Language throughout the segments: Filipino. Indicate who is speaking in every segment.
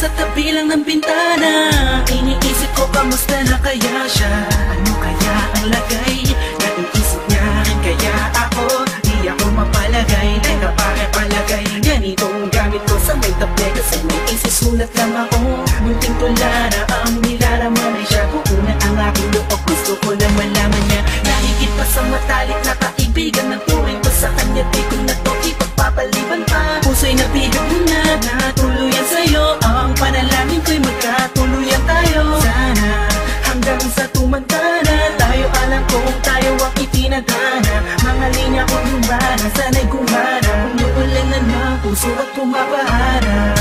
Speaker 1: nasa tabi lang ng bintana. Iniisip ko kamusta na kaya siya? Ano kaya ang lagay ng puso at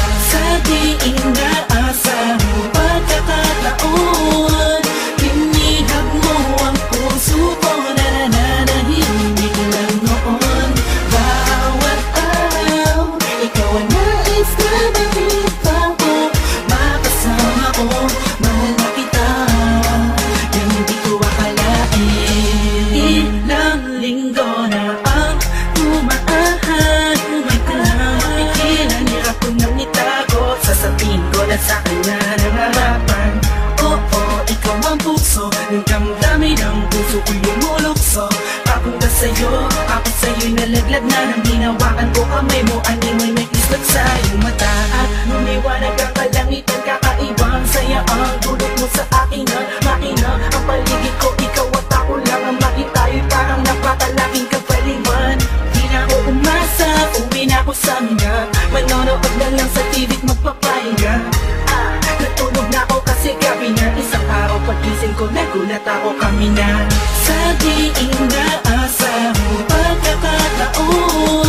Speaker 1: sa'yo, ako sa'yo'y nalaglag na? Nang hinawakan ko kamay mo. Animoy may islat sa iyong mata. At lumiwanag ang kalangitan Kakaibang saya. Ang dulot mo sa akin Ang makina, ang paligid ko Ikaw at ako lang ang makitayo'y Parang napakalaking kapaliwan Di na ako umasa, uwi na ako sa mga Manonood na lang sa TV't magpapahinga. Ah, natulog na ako kasi gabi na. Isang araw pagising ko, nagulat ako. Kami na Sa di Sahubang nakakauwi